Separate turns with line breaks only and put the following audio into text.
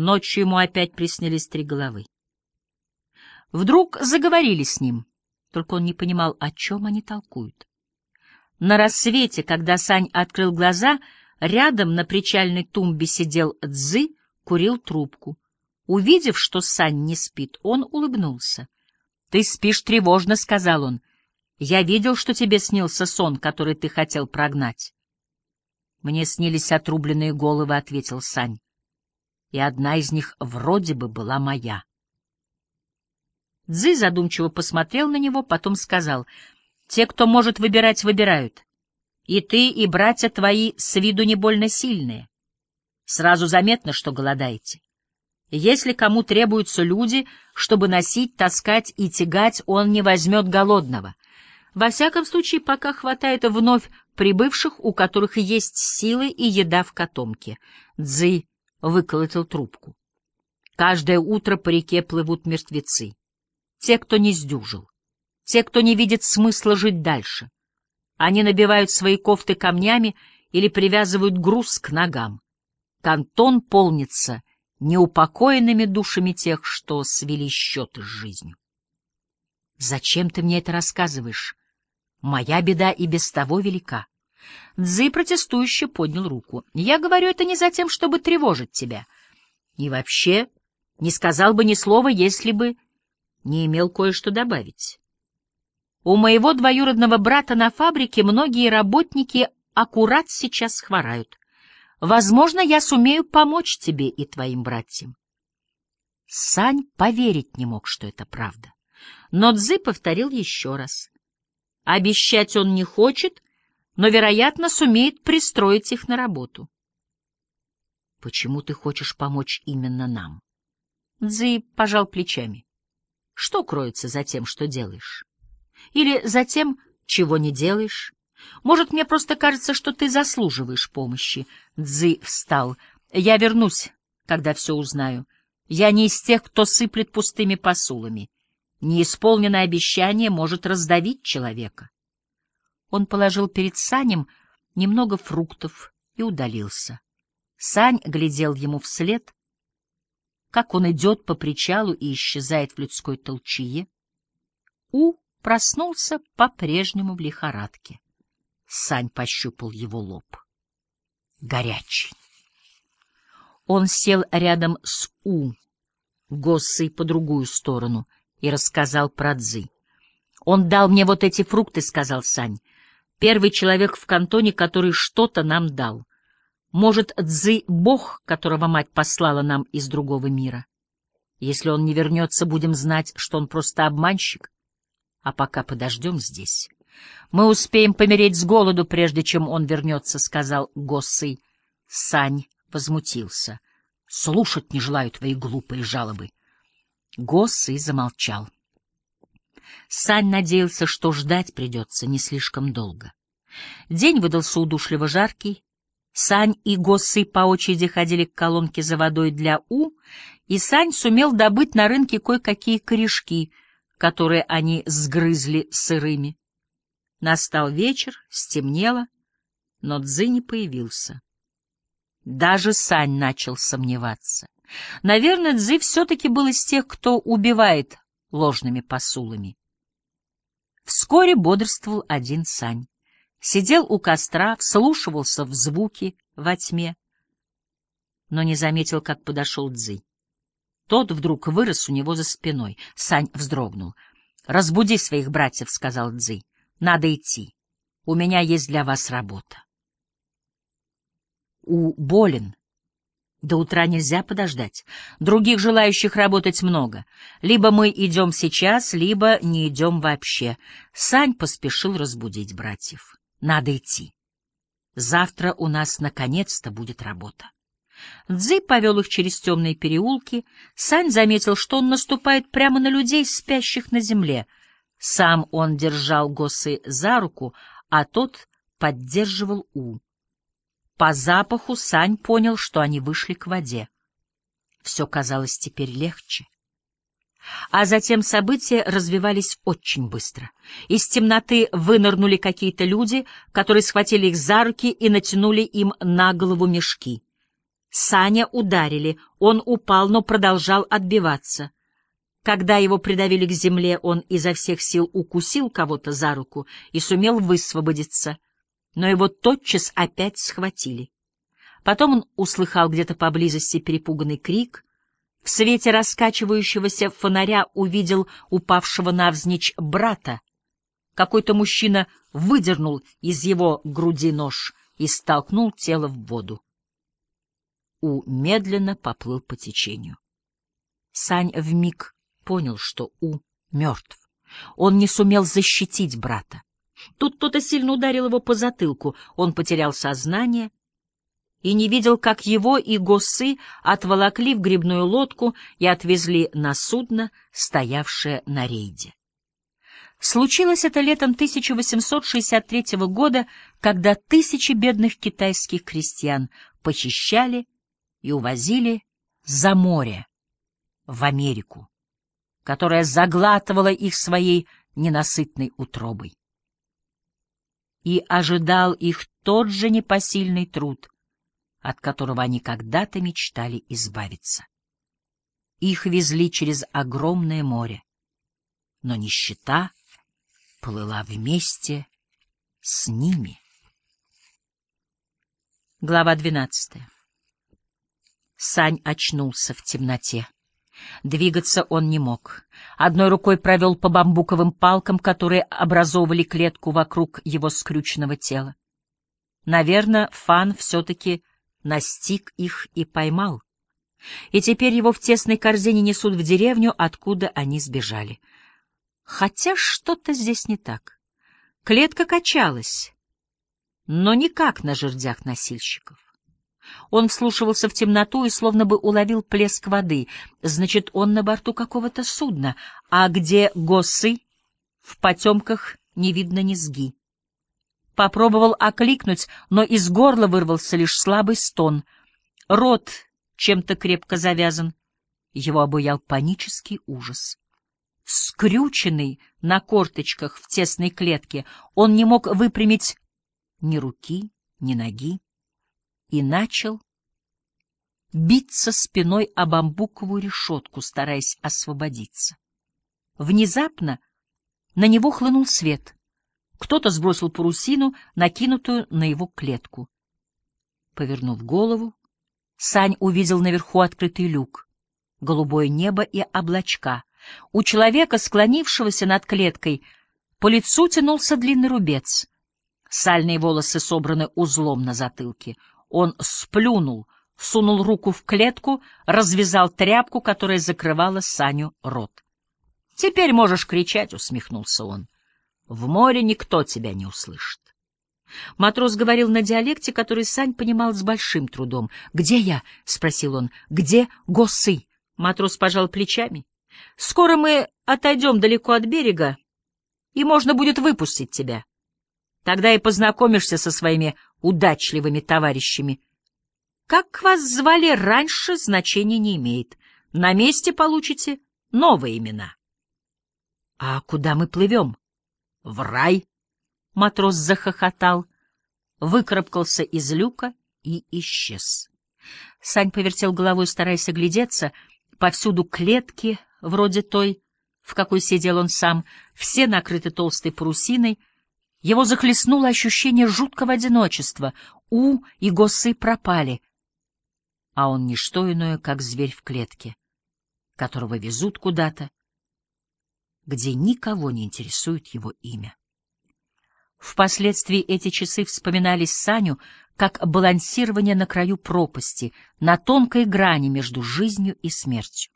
Ночью ему опять приснились три головы. Вдруг заговорили с ним, только он не понимал, о чем они толкуют. На рассвете, когда Сань открыл глаза, рядом на причальной тумбе сидел Цзы, курил трубку. Увидев, что Сань не спит, он улыбнулся. — Ты спишь тревожно, — сказал он. — Я видел, что тебе снился сон, который ты хотел прогнать. — Мне снились отрубленные головы, — ответил Сань. И одна из них вроде бы была моя. Цзы задумчиво посмотрел на него, потом сказал, «Те, кто может выбирать, выбирают. И ты, и братья твои с виду не больно сильные. Сразу заметно, что голодаете. Если кому требуются люди, чтобы носить, таскать и тягать, он не возьмет голодного. Во всяком случае, пока хватает вновь прибывших, у которых есть силы и еда в котомке. Цзы выколотил трубку. Каждое утро по реке плывут мертвецы те, кто не сдюжил, те, кто не видит смысла жить дальше. Они набивают свои кофты камнями или привязывают груз к ногам. Кантон полнится неупокоенными душами тех, что свели счеты с жизнью. Зачем ты мне это рассказываешь? Моя беда и без того велика. Дзы протестующе поднял руку. Я говорю это не за тем, чтобы тревожить тебя. И вообще не сказал бы ни слова, если бы не имел кое-что добавить. У моего двоюродного брата на фабрике многие работники аккурат сейчас хворают. Возможно, я сумею помочь тебе и твоим братьям. Сань поверить не мог, что это правда. Но Цзы повторил еще раз. Обещать он не хочет, но, вероятно, сумеет пристроить их на работу. Почему ты хочешь помочь именно нам? Цзы пожал плечами. Что кроется за тем, что делаешь? Или за тем, чего не делаешь? Может, мне просто кажется, что ты заслуживаешь помощи. Цзы встал. Я вернусь, когда все узнаю. Я не из тех, кто сыплет пустыми посулами. Неисполненное обещание может раздавить человека. Он положил перед Санем немного фруктов и удалился. Сань глядел ему вслед, как он идет по причалу и исчезает в людской толчее. У проснулся по-прежнему в лихорадке. Сань пощупал его лоб. Горячий. Он сел рядом с У, Госсой по другую сторону, и рассказал про Дзы. «Он дал мне вот эти фрукты», — сказал Сань. «Первый человек в кантоне, который что-то нам дал. Может, Цзы — бог, которого мать послала нам из другого мира? Если он не вернется, будем знать, что он просто обманщик. А пока подождем здесь. Мы успеем помереть с голоду, прежде чем он вернется, — сказал Госсый. Сань возмутился. Слушать не желаю твои глупые жалобы. Госсый замолчал. Сань надеялся, что ждать придется не слишком долго. День выдался удушливо жаркий, Сань и Госсы по очереди ходили к колонке за водой для У, и Сань сумел добыть на рынке кое-какие корешки, которые они сгрызли сырыми. Настал вечер, стемнело, но Цзы не появился. Даже Сань начал сомневаться. Наверное, Цзы все-таки был из тех, кто убивает ложными посулами. Вскоре бодрствовал один Сань сидел у костра, вслушивался в звуки во тьме, но не заметил, как подошел Дзы. Тот вдруг вырос у него за спиной. Сань вздрогнул. «Разбуди своих братьев», — сказал Дзы. «Надо идти. У меня есть для вас работа». «У болен. До утра нельзя подождать. Других желающих работать много. Либо мы идем сейчас, либо не идем вообще». Сань поспешил разбудить братьев. Надо идти. Завтра у нас наконец-то будет работа. Цзы повел их через темные переулки. Сань заметил, что он наступает прямо на людей, спящих на земле. Сам он держал Госы за руку, а тот поддерживал У. По запаху Сань понял, что они вышли к воде. Все казалось теперь легче. А затем события развивались очень быстро. Из темноты вынырнули какие-то люди, которые схватили их за руки и натянули им на голову мешки. Саня ударили, он упал, но продолжал отбиваться. Когда его придавили к земле, он изо всех сил укусил кого-то за руку и сумел высвободиться, но его тотчас опять схватили. Потом он услыхал где-то поблизости перепуганный крик, в свете раскачивающегося фонаря увидел упавшего навзничь брата. Какой-то мужчина выдернул из его груди нож и столкнул тело в воду. У медленно поплыл по течению. Сань вмиг понял, что У мертв. Он не сумел защитить брата. Тут кто-то сильно ударил его по затылку, он потерял сознание и не видел, как его и Госы отволокли в грибную лодку и отвезли на судно, стоявшее на рейде. Случилось это летом 1863 года, когда тысячи бедных китайских крестьян похищали и увозили за море в Америку, которая заглатывала их своей ненасытной утробой. И ожидал их тот же непосильный труд, от которого они когда-то мечтали избавиться. Их везли через огромное море, но нищета плыла вместе с ними. Глава двенадцатая. Сань очнулся в темноте. Двигаться он не мог. Одной рукой провел по бамбуковым палкам, которые образовывали клетку вокруг его скрюченного тела. Наверное, Фан все-таки настиг их и поймал. И теперь его в тесной корзине несут в деревню, откуда они сбежали. Хотя что-то здесь не так. Клетка качалась, но никак на жердях носильщиков. Он вслушивался в темноту и словно бы уловил плеск воды. Значит, он на борту какого-то судна. А где госы? В потемках не видно низги. Попробовал окликнуть, но из горла вырвался лишь слабый стон. Рот чем-то крепко завязан. Его обуял панический ужас скрюченный на корточках в тесной клетке, он не мог выпрямить ни руки, ни ноги и начал биться спиной о бамбуковую решетку, стараясь освободиться. Внезапно на него хлынул свет. Кто-то сбросил парусину, накинутую на его клетку. Повернув голову, Сань увидел наверху открытый люк, голубое небо и облачка — у человека, склонившегося над клеткой, по лицу тянулся длинный рубец. Сальные волосы собраны узлом на затылке. Он сплюнул, сунул руку в клетку, развязал тряпку, которая закрывала Саню рот. — Теперь можешь кричать, — усмехнулся он. — В море никто тебя не услышит. Матрос говорил на диалекте, который Сань понимал с большим трудом. «Где я?» — спросил он. «Где госы?» Матрос пожал плечами. Скоро мы отойдем далеко от берега, и можно будет выпустить тебя. Тогда и познакомишься со своими удачливыми товарищами. Как вас звали раньше, значения не имеет. На месте получите новые имена. — А куда мы плывем? — В рай. Матрос захохотал, выкарабкался из люка и исчез. Сань повертел головой, стараясь оглядеться. Повсюду клетки, вроде той, в какой сидел он сам, все накрыты толстой парусиной, его захлестнуло ощущение жуткого одиночества. У и Госы пропали, а он не что иное, как зверь в клетке, которого везут куда-то, где никого не интересует его имя. Впоследствии эти часы вспоминались Саню как балансирование на краю пропасти, на тонкой грани между жизнью и смертью.